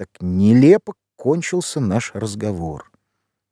Так нелепо кончился наш разговор.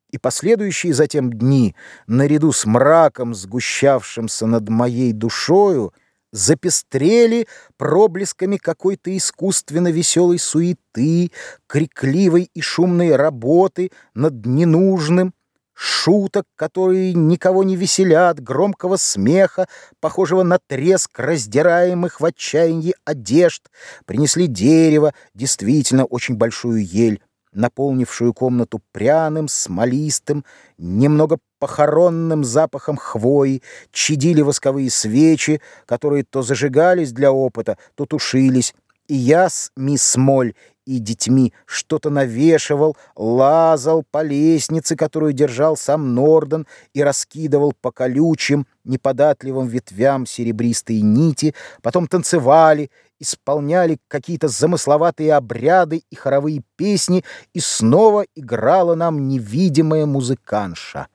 И последующие затем дни, наряду с мраком, сгущавшимся над моей душою, запестрели проблесками какой-то искусственно веселой суеты, крикливой и шумной работы над ненужным, шуток, которые никого не веселят, громкого смеха, похожего на треск раздираемых в отчаянии одежд, принесли дерево, действительно очень большую ель, наполнившую комнату пряным, смолистым, немного похоронным запахом хвои, чадили восковые свечи, которые то зажигались для опыта, то тушились, и я с мисс Моль и детьми что-то навешивал, лазал по лестнице, которую держал сам Норден, и раскидывал по колючим, неподатливым ветвям серебристые нити, потом танцевали, исполняли какие-то замысловатые обряды и хоровые песни, и снова играла нам невидимая музыканша.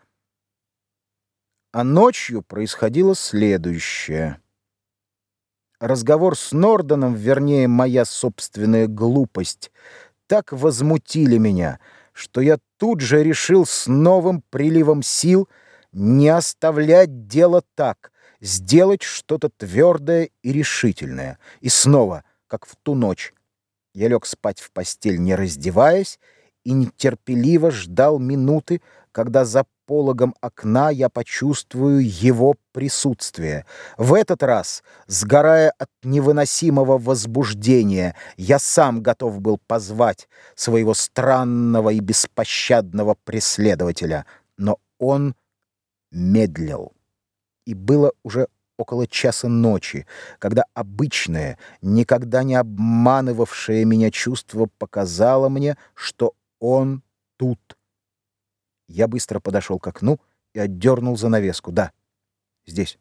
А ночью происходило следующее — разговор с Нордоном, вернее, моя собственная глупость, так возмутили меня, что я тут же решил с новым приливом сил не оставлять дело так, сделать что-то твердое и решительное. И снова, как в ту ночь, я лег спать в постель, не раздеваясь, и нетерпеливо ждал минуты, когда за пологом окна я почувствую его присутствие. В этот раз, сгорая от невыносимого возбуждения, я сам готов был позвать своего странного и беспощадного преследователя, но он медлил. И было уже около часа ночи, когда обычное, никогда не обманывавшее меня чувство показало мне, что он тут. Я быстро подошел к окну и отдернул занавеску. Да, здесь.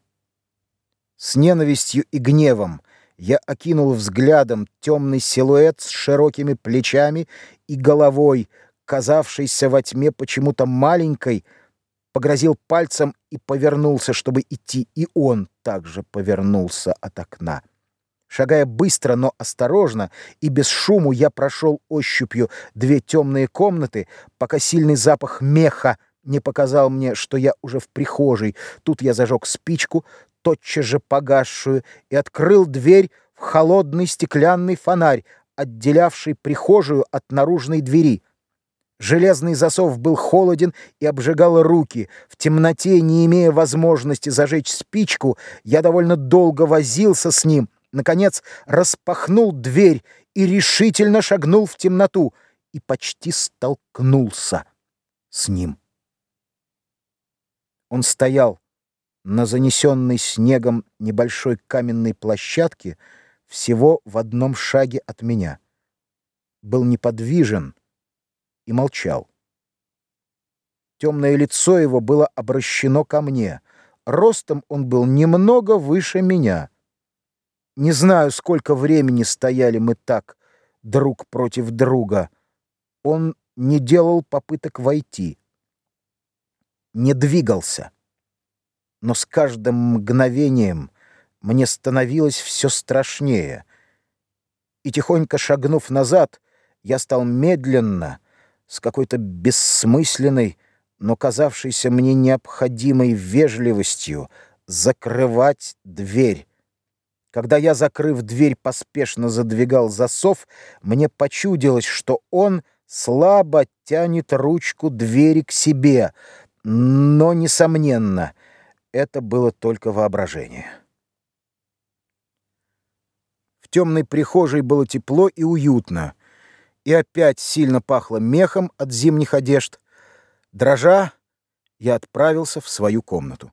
С ненавистью и гневом я окинул взглядом темный силуэт с широкими плечами и головой, казавшийся во тьме почему-то маленькой, погрозил пальцем и повернулся, чтобы идти, и он также повернулся от окна. Шагая быстро, но осторожно и без шуму, я прошел ощупью две темные комнаты, пока сильный запах меха не показал мне, что я уже в прихожей. Тут я зажег спичку, тотчас же погасшую, и открыл дверь в холодный стеклянный фонарь, отделявший прихожую от наружной двери. Железный засов был холоден и обжигал руки. В темноте, не имея возможности зажечь спичку, я довольно долго возился с ним, наконец распахнул дверь и решительно шагнул в темноту и почти столкнулся с ним. Он стоял на занесенной снегом небольшой каменной площадке всего в одном шаге от меня. Был неподвижен и молчал. Темное лицо его было обращено ко мне. Ростом он был немного выше меня — не знаю, сколько времени стояли мы так, друг против друга. Он не делал попыток войти, не двигался. Но с каждым мгновением мне становилось все страшнее. И тихонько шагнув назад, я стал медленно, с какой-то бессмысленной, но казавшейся мне необходимой вежливостью, закрывать дверь, когда я, закрыв дверь, поспешно задвигал засов, мне почудилось, что он слабо тянет ручку двери к себе, но, несомненно, это было только воображение. В темной прихожей было тепло и уютно, и опять сильно пахло мехом от зимних одежд. Дрожа, я отправился в свою комнату.